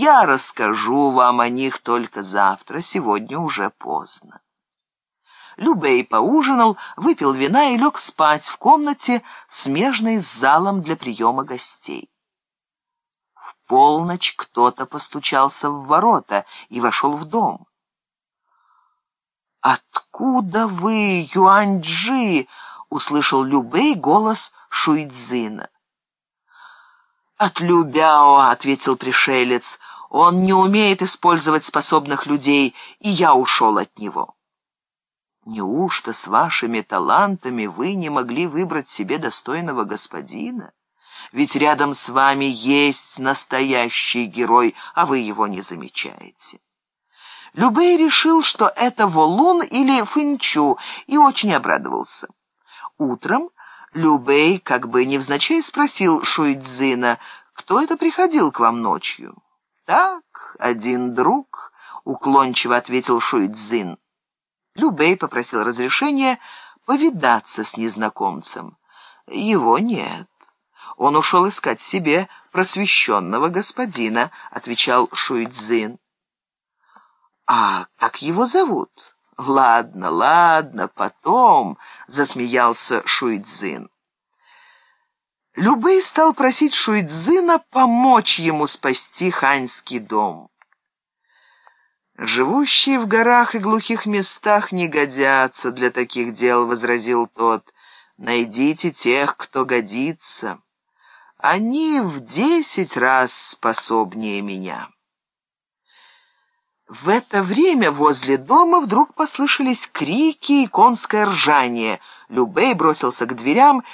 Я расскажу вам о них только завтра, сегодня уже поздно. Любей поужинал, выпил вина и лег спать в комнате, смежной с залом для приема гостей. В полночь кто-то постучался в ворота и вошел в дом. «Откуда вы, Юаньджи?» — услышал Любей голос Шуйцзина. «От Любяо», — ответил пришелец, — «он не умеет использовать способных людей, и я ушел от него». Неужто с вашими талантами вы не могли выбрать себе достойного господина? Ведь рядом с вами есть настоящий герой, а вы его не замечаете. Любэй решил, что это Волун или Фынчу, и очень обрадовался. Утром Любэй как бы невзначай спросил Шуйцзина, кто это приходил к вам ночью. «Так, один друг», — уклончиво ответил Шуйцзин. Любей попросил разрешения повидаться с незнакомцем. Его нет. Он ушел искать себе просвещенного господина, отвечал Шуйцзин. А как его зовут? Ладно, ладно, потом, засмеялся Шуйцзин. Любей стал просить Шуйцзина помочь ему спасти ханьский дом. «Живущие в горах и глухих местах не годятся для таких дел», — возразил тот. «Найдите тех, кто годится. Они в десять раз способнее меня». В это время возле дома вдруг послышались крики и конское ржание. Любей бросился к дверям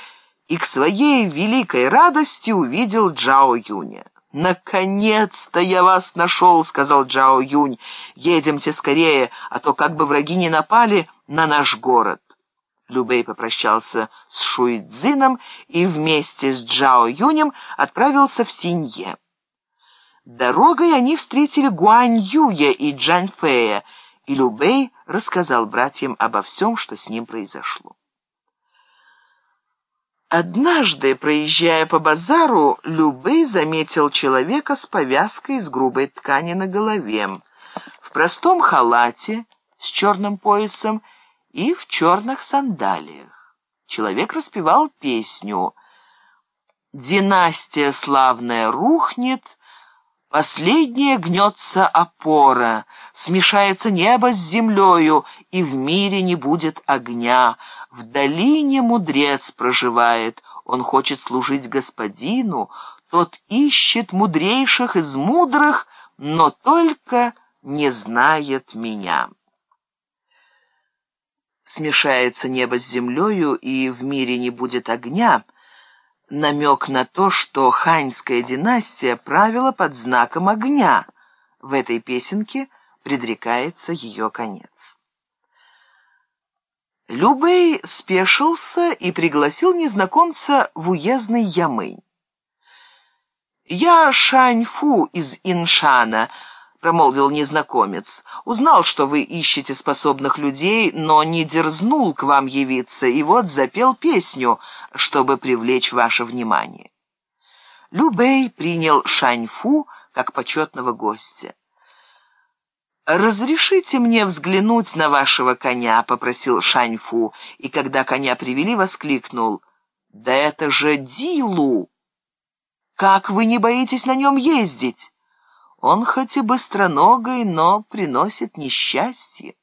и к своей великой радости увидел Джао Юня. «Наконец-то я вас нашел», — сказал Джао Юнь. «Едемте скорее, а то как бы враги не напали на наш город». Любей попрощался с Шуйцзином и вместе с Джао Юнем отправился в Синье. Дорогой они встретили Гуань Юя и Джань Фэя, и Любей рассказал братьям обо всем, что с ним произошло. Однажды, проезжая по базару, Любей заметил человека с повязкой из грубой ткани на голове, в простом халате с черным поясом и в черных сандалиях. Человек распевал песню «Династия славная рухнет», Последняя гнется опора, смешается небо с землею, и в мире не будет огня. В долине мудрец проживает, он хочет служить господину, тот ищет мудрейших из мудрых, но только не знает меня. Смешается небо с землею, и в мире не будет огня — намек на то, что ханьская династия правила под знаком огня. В этой песенке предрекается ее конец. Любэй спешился и пригласил незнакомца в уездный Ямынь. «Я Шаньфу из Иншана», — промолвил незнакомец. «Узнал, что вы ищете способных людей, но не дерзнул к вам явиться, и вот запел песню — чтобы привлечь ваше внимание. Любэй принял Шаньфу как почетного гостя. «Разрешите мне взглянуть на вашего коня», — попросил Шаньфу, и когда коня привели, воскликнул. «Да это же Дилу! Как вы не боитесь на нем ездить? Он хоть и быстроногой, но приносит несчастье».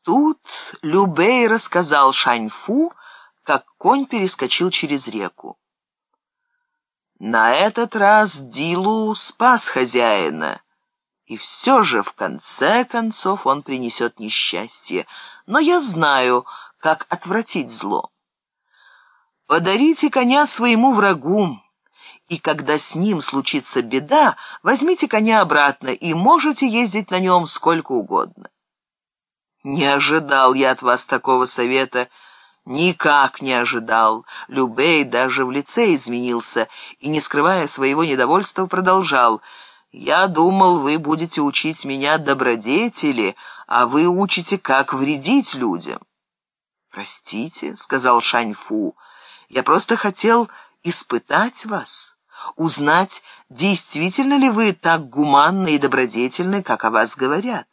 Тут Любэй рассказал Шаньфу, как конь перескочил через реку. На этот раз Дилу спас хозяина, и все же в конце концов он принесет несчастье. Но я знаю, как отвратить зло. Подарите коня своему врагу, и когда с ним случится беда, возьмите коня обратно и можете ездить на нем сколько угодно. Не ожидал я от вас такого совета, — Никак не ожидал. Любей даже в лице изменился и, не скрывая своего недовольства, продолжал. «Я думал, вы будете учить меня добродетели, а вы учите, как вредить людям». «Простите», — сказал Шаньфу, — «я просто хотел испытать вас, узнать, действительно ли вы так гуманны и добродетельны, как о вас говорят?